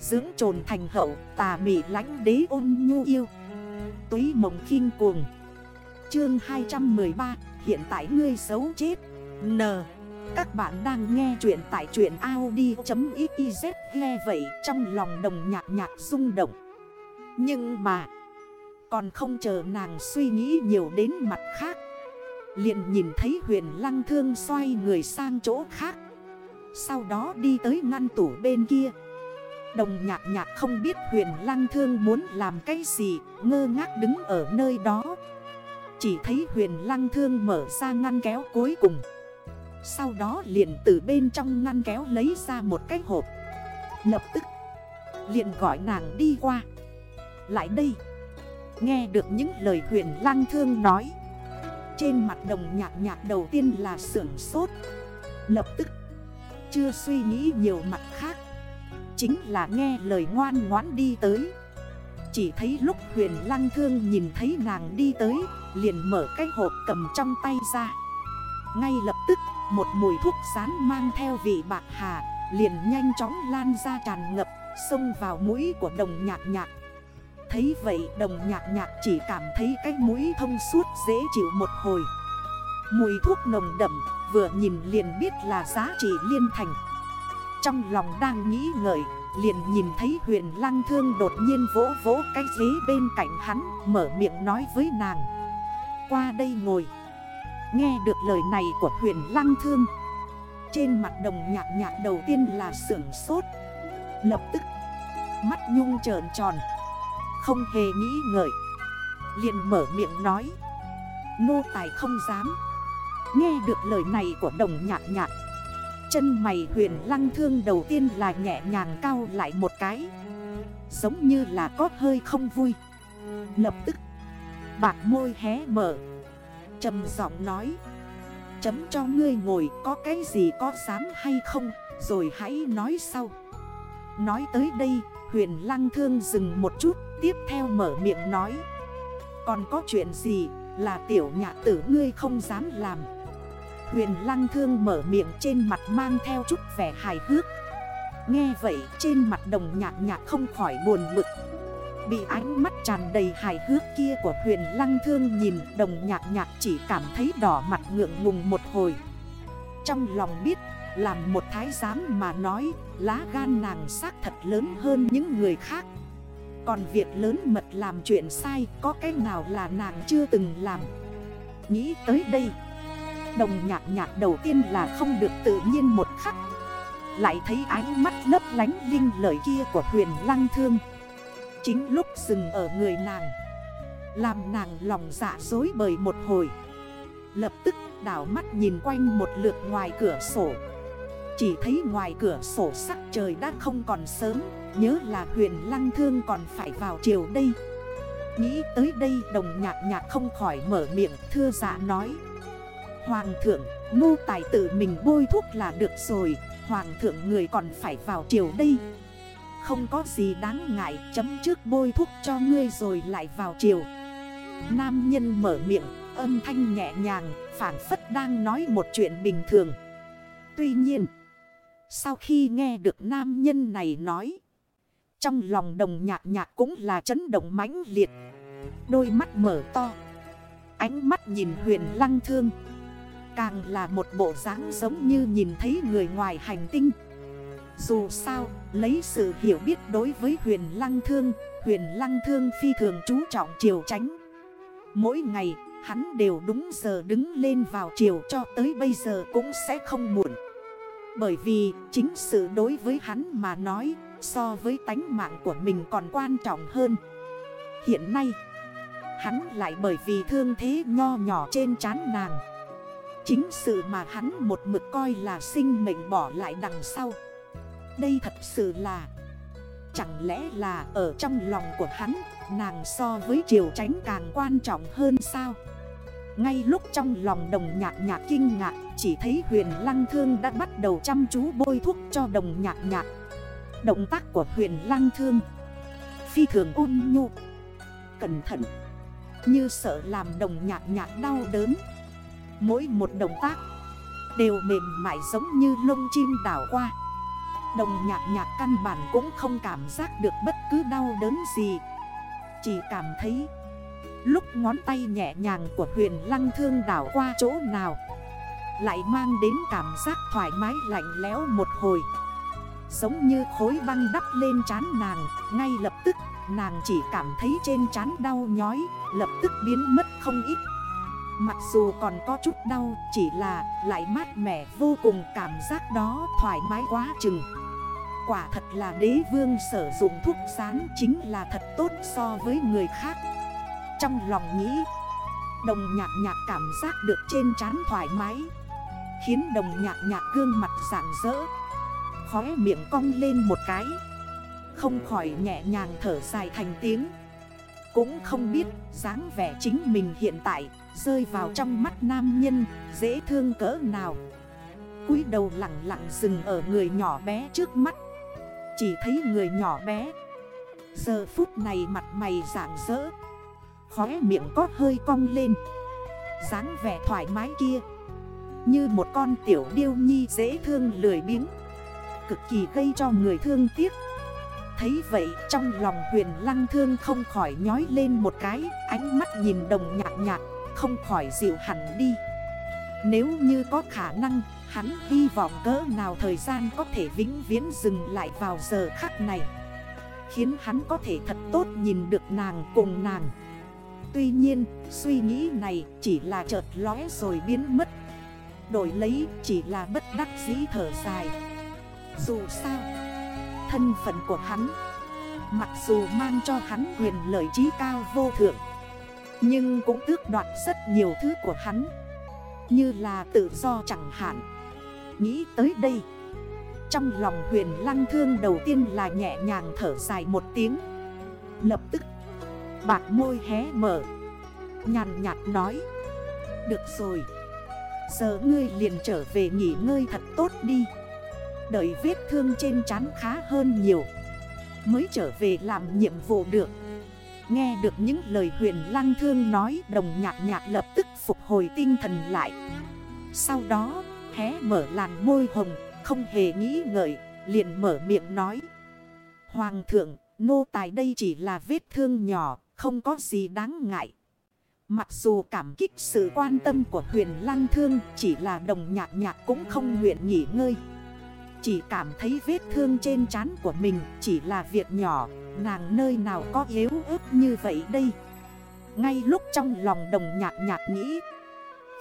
Dưỡng trồn thành hậu, tà mị lánh đế ôn nhu yêu. Túy mộng khinh cuồng. Chương 213 Hiện tại ngươi xấu chết. N. Các bạn đang nghe chuyện tại chuyện Audi.xyz Nghe vậy trong lòng đồng nhạc nhạc rung động. Nhưng mà, Còn không chờ nàng suy nghĩ nhiều đến mặt khác, liền nhìn thấy huyền lăng thương xoay người sang chỗ khác. Sau đó đi tới ngăn tủ bên kia. Đồng nhạc nhạc không biết huyền lăng thương muốn làm cái gì, Ngơ ngác đứng ở nơi đó. Chỉ thấy huyền lăng thương mở ra ngăn kéo cuối cùng. Sau đó liền từ bên trong ngăn kéo lấy ra một cái hộp. Lập tức, liền gọi nàng đi qua. Lại đây, Nghe được những lời huyền lăng thương nói. Trên mặt đồng nhạc nhạc đầu tiên là sưởng sốt. Lập tức, Chưa suy nghĩ nhiều mặt khác Chính là nghe lời ngoan ngoãn đi tới. Chỉ thấy lúc huyền lăng thương nhìn thấy nàng đi tới, Liền mở cái hộp cầm trong tay ra. Ngay lập tức, một mùi thuốc sán mang theo vị bạc hà, Liền nhanh chóng lan ra tràn ngập, Xông vào mũi của đồng nhạc nhạc. Thấy vậy, đồng nhạc nhạc chỉ cảm thấy cái mũi thông suốt dễ chịu một hồi. Mùi thuốc nồng đậm, vừa nhìn liền biết là giá trị liên thành trong lòng đang nghĩ ngợi, Liền nhìn thấy huyền lăng thương đột nhiên vỗ vỗ cái ghế bên cạnh hắn, Mở miệng nói với nàng. Qua đây ngồi. Nghe được lời này của huyền lăng thương, Trên mặt đồng nhạc nhạc đầu tiên là sưởng sốt. Lập tức, Mắt nhung trợn tròn, Không hề nghĩ ngợi. Liền mở miệng nói Nô tài không dám. Nghe được lời này của đồng nhạc nhạc Chân mày huyền lăng thương đầu tiên là nhẹ nhàng cao lại một cái. Giống như là có hơi không vui. Lập tức, Bạc môi hé mở. Trầm giọng nói, Chấm cho ngươi ngồi, có cái gì có dám hay không? Rồi hãy nói sau. Nói tới đây, huyền lăng thương dừng một chút, Tiếp theo mở miệng nói, Còn có chuyện gì là tiểu nhạc tử ngươi không dám làm? Huyền lăng thương mở miệng trên mặt mang theo chút vẻ hài hước. Nghe vậy, trên mặt đồng nhạc nhạc không khỏi buồn bực. Bị ánh mắt tràn đầy hài hước kia của huyền lăng thương nhìn, đồng nhạc nhạc chỉ cảm thấy đỏ mặt ngượng ngùng một hồi. Trong lòng biết, làm một thái giám mà nói, lá gan nàng xác thật lớn hơn những người khác. Còn việc lớn mật làm chuyện sai, có cái nào là nàng chưa từng làm? Nghĩ tới đây Đồng nhạc nhạc đầu tiên là không được tự nhiên một khắc. Lại thấy ánh mắt lấp lánh linh lời kia của huyền lăng thương. Chính lúc dừng ở người nàng, Làm nàng lòng dạ dối bời một hồi. Lập tức đảo mắt nhìn quanh một lượt ngoài cửa sổ. Chỉ thấy ngoài cửa sổ sắc trời đã không còn sớm, Nhớ là huyền lăng thương còn phải vào chiều đây. Nghĩ tới đây đồng nhạc nhạc không khỏi mở miệng thưa dạ nói. Hoàng thượng, nô tài tự mình bôi thuốc là được rồi Hoàng thượng người còn phải vào chiều đây. Không có gì đáng ngại chấm trước bôi thuốc cho ngươi rồi lại vào chiều Nam nhân mở miệng âm thanh nhẹ nhàng Phản phất đang nói một chuyện bình thường. Tuy nhiên Sau khi nghe được nam nhân này nói Trong lòng đồng nhạc nhạc cũng là chấn động mãnh liệt. Đôi mắt mở to Ánh mắt nhìn huyền lăng thương. Càng là một bộ dáng giống như nhìn thấy người ngoài hành tinh. Dù sao, lấy sự hiểu biết đối với huyền lăng thương Huyền lăng thương phi thường chú trọng chiều tránh Mỗi ngày, hắn đều đúng giờ đứng lên vào chiều cho tới bây giờ cũng sẽ không muộn. Bởi vì chính sự đối với hắn mà nói So với tánh mạng của mình còn quan trọng hơn. Hiện nay Hắn lại bởi vì thương thế nho nhỏ trên trán nàng Chính sự mà hắn một mực coi là sinh mệnh bỏ lại đằng sau. Đây thật sự là, Chẳng lẽ là ở trong lòng của hắn, Nàng so với triều tránh càng quan trọng hơn sao? Ngay lúc trong lòng đồng nhạc nhạc kinh ngạc, Chỉ thấy huyền lăng thương đã bắt đầu chăm chú bôi thuốc cho đồng nhạc nhạc. Động tác của huyền lăng thương, Phi thường ôn nhu, Cẩn thận. Như sợ làm đồng nhạc nhạc đau đớn. Mỗi một động tác Đều mềm mại giống như lông chim đảo qua. Đồng nhạc nhạc căn bản cũng không cảm giác được bất cứ đau đớn gì, Chỉ cảm thấy Lúc ngón tay nhẹ nhàng của huyền lăng thương đảo qua chỗ nào, Lại mang đến cảm giác thoải mái lạnh lẽo một hồi. Giống như khối băng đắp lên trán nàng, Ngay lập tức nàng chỉ cảm thấy trên trán đau nhói, Lập tức biến mất không ít. Mặc dù còn có chút đau, Chỉ là lại mát mẻ vô cùng, cảm giác đó thoải mái quá chừng. Quả thật là đế vương sử dụng thuốc sán Chính là thật tốt so với người khác. Trong lòng nghĩ, Đồng nhạc nhạc cảm giác được trên trán thoải mái, Khiến đồng nhạc nhạc gương mặt rạng rỡ, Khóe miệng cong lên một cái. Không khỏi nhẹ nhàng thở dài thành tiếng. Cũng không biết dáng vẻ chính mình hiện tại. Rơi vào trong mắt nam nhân, Dễ thương cỡ nào. Cúi đầu lặng lặng dừng ở người nhỏ bé trước mắt. Chỉ thấy người nhỏ bé. Giờ phút này mặt mày rạng rỡ. Khóe miệng có hơi cong lên. dáng vẻ thoải mái kia. Như một con tiểu điêu nhi dễ thương lười biếng. Cực kỳ gây cho người thương tiếc. Thấy vậy trong lòng huyền lăng thương không khỏi nhói lên một cái, Ánh mắt nhìn đồng nhạc nhạc không khỏi dịu hẳn đi. Nếu như có khả năng, Hắn hy vọng cỡ nào thời gian có thể vĩnh viễn dừng lại vào giờ khắc này, Khiến hắn có thể thật tốt nhìn được nàng cùng nàng. Tuy nhiên, suy nghĩ này chỉ là chợt lóe rồi biến mất. Đổi lấy chỉ là bất đắc dĩ thở dài. Dù sao, Thân phận của hắn, Mặc dù mang cho hắn quyền lợi trí cao vô thượng nhưng cũng tước đoạt rất nhiều thứ của hắn. Như là tự do chẳng hạn. Nghĩ tới đây, Trong lòng huyền lăng thương đầu tiên là nhẹ nhàng thở dài một tiếng. Lập tức Bạc môi hé mở. Nhàn nhạt nói, Được rồi. Giờ ngươi liền trở về nghỉ ngơi thật tốt đi. Đợi vết thương trên trán khá hơn nhiều, Mới trở về làm nhiệm vụ được. Nghe được những lời huyền lăng thương nói, Đồng nhạc nhạc lập tức phục hồi tinh thần lại. Sau đó, hé mở làn môi hồng, Không hề nghĩ ngợi, Liền mở miệng nói. Hoàng thượng, Nô tài đây chỉ là vết thương nhỏ, Không có gì đáng ngại. Mặc dù cảm kích sự quan tâm của huyền lăng thương, Chỉ là đồng nhạc nhạc cũng không nguyện nghỉ ngơi. Chỉ cảm thấy vết thương trên trán của mình, Chỉ là việc nhỏ. Nàng nơi nào có yếu ớt như vậy đây? Ngay lúc trong lòng đồng nhạc nhạc nghĩ,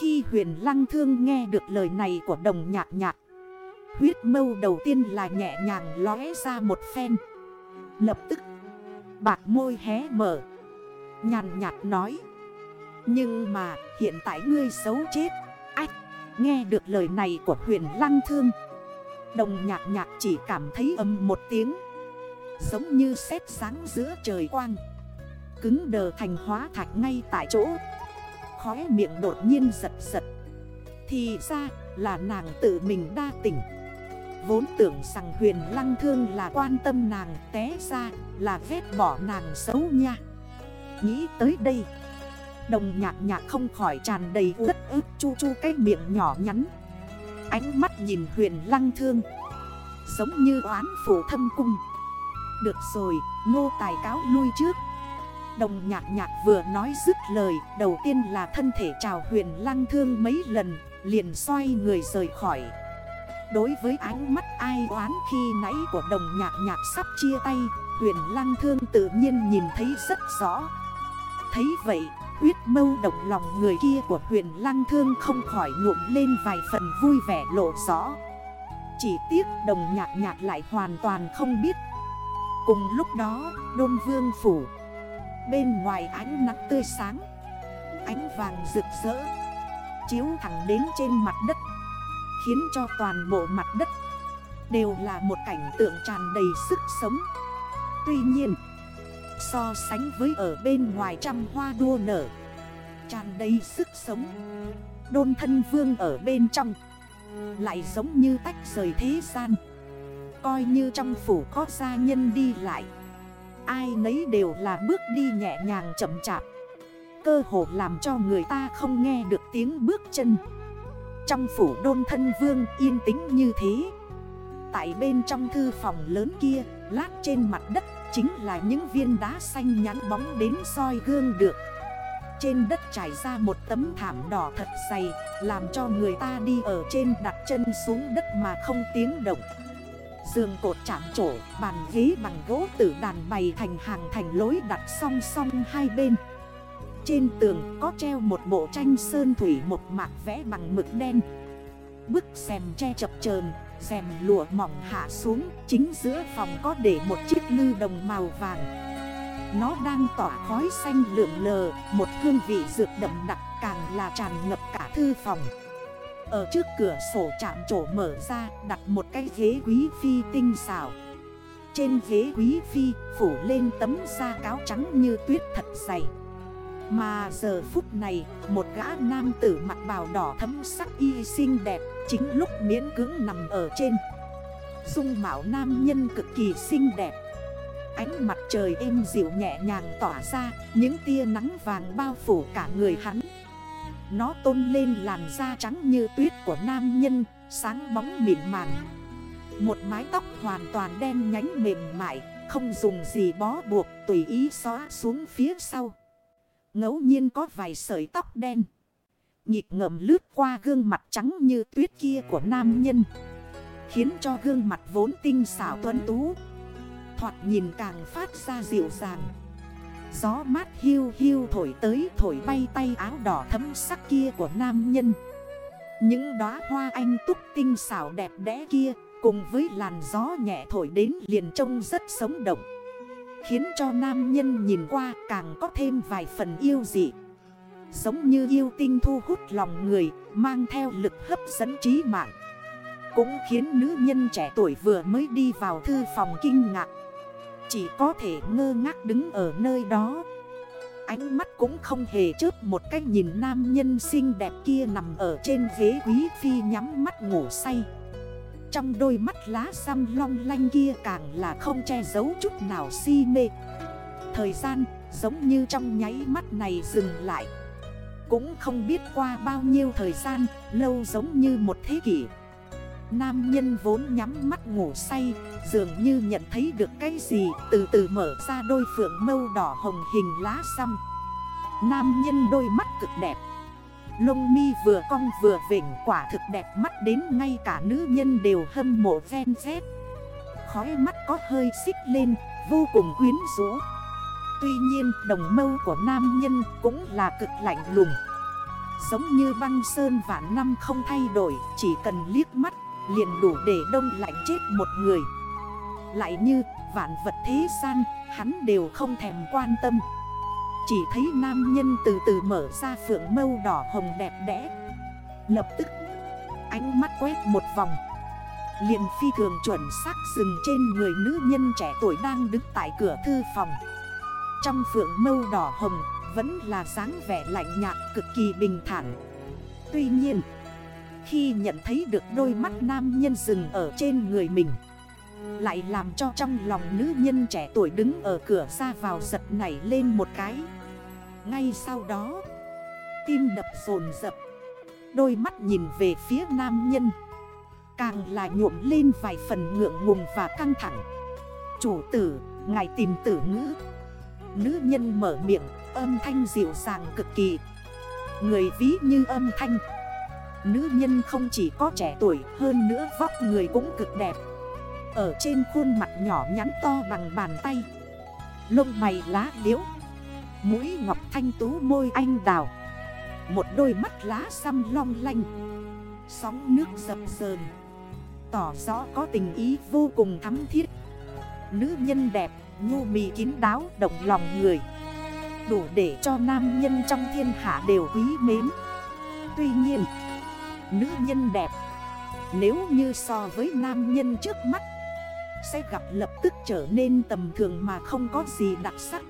Khi huyền lăng thương nghe được lời này của đồng nhạc nhạc, Huyết mâu đầu tiên là nhẹ nhàng lóe ra một phen. Lập tức, Bạc môi hé mở, Nhàn nhạt nói, Nhưng mà hiện tại ngươi xấu chết. Ách, Nghe được lời này của huyền lăng thương Đồng nhạc nhạc chỉ cảm thấy âm một tiếng. Giống như sét sáng giữa trời quang. Cứng đờ thành hóa thạch ngay tại chỗ. Khóe miệng đột nhiên giật giật. Thì ra là nàng tự mình đa tỉnh. Vốn tưởng rằng huyền lăng thương là quan tâm nàng té ra là ghét bỏ nàng xấu nha. Nghĩ tới đây, Đồng nhạc nhạc không khỏi tràn đầy ướt ướt chu chu cái miệng nhỏ nhắn. Ánh mắt nhìn huyền lăng thương. Giống như oán phủ thâm cung. Được rồi, nô tài cáo lui trước. Đồng nhạc nhạc vừa nói dứt lời Đầu tiên là thân thể chào huyền lăng thương mấy lần Liền xoay người rời khỏi. Đối với ánh mắt ai oán khi nãy của đồng nhạc nhạc sắp chia tay Huyền lăng thương tự nhiên nhìn thấy rất rõ. Thấy vậy huyết mâu động lòng người kia của huyền lăng thương không khỏi nhuộm lên vài phần vui vẻ lộ rõ. Chỉ tiếc đồng nhạc nhạc lại hoàn toàn không biết. Cùng lúc đó, đôn vương phủ. Bên ngoài ánh nắng tươi sáng. Ánh vàng rực rỡ. Chiếu thẳng đến trên mặt đất. Khiến cho toàn bộ mặt đất Đều là một cảnh tượng tràn đầy sức sống. Tuy nhiên So sánh với ở bên ngoài trăm hoa đua nở. Tràn đầy sức sống. Đôn thân vương ở bên trong. Lại giống như tách rời thế gian. Coi như trong phủ có gia nhân đi lại. Ai nấy đều là bước đi nhẹ nhàng chậm chạp. Cơ hồ làm cho người ta không nghe được tiếng bước chân. Trong phủ đôn thân vương yên tĩnh như thế. Tại bên trong thư phòng lớn kia, Lát trên mặt đất Chính là những viên đá xanh nhắn bóng đến soi gương được. Trên đất trải ra một tấm thảm đỏ thật dày Làm cho người ta đi ở trên đặt chân xuống đất mà không tiếng động. Giường cột chạm trổ, bàn ghế bằng gỗ tử đàn bày thành hàng thành lối đặt song song hai bên. Trên tường có treo một bộ tranh sơn thủy một mạc vẽ bằng mực đen. Bức xèm che chập chờn rèm lụa mỏng hạ xuống, Chính giữa phòng có để một chiếc lư đồng màu vàng. Nó đang tỏa khói xanh lượn lờ, Một hương vị dược đậm đặc càng là tràn ngập cả thư phòng. Ở trước cửa sổ chạm trổ mở ra, đặt một cái ghế quý phi tinh xảo. Trên ghế quý phi phủ lên tấm da cáo trắng như tuyết thật dày. Mà giờ phút này, một gã nam tử mặt bào đỏ thấm sắc y xinh đẹp, Chính lúc miễn cưỡng nằm ở trên. Dung mạo nam nhân cực kỳ xinh đẹp. Ánh mặt trời êm dịu nhẹ nhàng tỏa ra, Những tia nắng vàng bao phủ cả người hắn. Nó tôn lên làn da trắng như tuyết của nam nhân, Sáng bóng mịn màng. Một mái tóc hoàn toàn đen nhánh mềm mại, Không dùng gì bó buộc, tùy ý xóa xuống phía sau ngẫu nhiên có vài sợi tóc đen. Nhịp ngầm lướt qua gương mặt trắng như tuyết kia của nam nhân, Khiến cho gương mặt vốn tinh xảo tuấn tú, Thoạt nhìn càng phát ra dịu dàng. Gió mát hiu hiu thổi tới thổi bay tay áo đỏ thấm sắc kia của nam nhân. Những đóa hoa anh túc tinh xảo đẹp đẽ kia Cùng với làn gió nhẹ thổi đến liền trông rất sống động. Khiến cho nam nhân nhìn qua càng có thêm vài phần yêu dị. Giống như yêu tinh thu hút lòng người, Mang theo lực hấp dẫn trí mạng. Cũng khiến nữ nhân trẻ tuổi vừa mới đi vào thư phòng kinh ngạc. Chỉ có thể ngơ ngác đứng ở nơi đó. Ánh mắt cũng không hề chớp một cách nhìn nam nhân xinh đẹp kia nằm ở trên ghế quý phi nhắm mắt ngủ say. Trong đôi mắt lá xăm long lanh kia càng là không che giấu chút nào si mê. Thời gian giống như trong nháy mắt này dừng lại. Cũng không biết qua bao nhiêu thời gian, Lâu giống như một thế kỷ. Nam nhân vốn nhắm mắt ngủ say, Dường như nhận thấy được cái gì, Từ từ mở ra đôi phượng mâu đỏ hồng hình lá xăm. Nam nhân đôi mắt cực đẹp Lông mi vừa cong vừa vỉnh quả thực đẹp mắt đến ngay cả nữ nhân đều hâm mộ ven dép Khói mắt có hơi xích lên, vô cùng quyến rũ. Tuy nhiên, đồng mâu của nam nhân cũng là cực lạnh lùng. Giống như băng sơn vạn năm không thay đổi, Chỉ cần liếc mắt, liền đủ để đông lạnh chết một người. Lại như vạn vật thế gian, Hắn đều không thèm quan tâm. Chỉ thấy nam nhân từ từ mở ra phượng mâu đỏ hồng đẹp đẽ. Lập tức, Ánh mắt quét một vòng. Liền phi thường chuẩn xác dừng trên người nữ nhân trẻ tuổi đang đứng tại cửa thư phòng. Trong phượng mâu đỏ hồng vẫn là dáng vẻ lạnh nhạt cực kỳ bình thản. Tuy nhiên, khi nhận thấy được đôi mắt nam nhân dừng ở trên người mình lại làm cho trong lòng nữ nhân trẻ tuổi đứng ở cửa ra vào giật nảy lên một cái. Ngay sau đó Tim đập rồn rập. Đôi mắt nhìn về phía nam nhân. Càng là nhuộm lên vài phần ngượng ngùng và căng thẳng. Chủ tử, ngài tìm tử ngữ. Nữ nhân mở miệng, âm thanh dịu dàng cực kỳ. Người ví như âm thanh. Nữ nhân không chỉ có trẻ tuổi hơn nữa vóc người cũng cực đẹp. Ở trên khuôn mặt nhỏ nhắn to bằng bàn tay. Lông mày lá liễu Mũi ngọc thanh tú môi anh đào. Một đôi mắt lá xăm long lanh. Sóng nước dập sờn Tỏ rõ có tình ý vô cùng thắm thiết. Nữ nhân đẹp, nhu mì kín đáo, động lòng người. Đủ để cho nam nhân trong thiên hạ đều quý mến. Tuy nhiên nữ nhân đẹp Nếu như so với nam nhân trước mắt sẽ gặp lập tức trở nên tầm thường mà không có gì đặc sắc.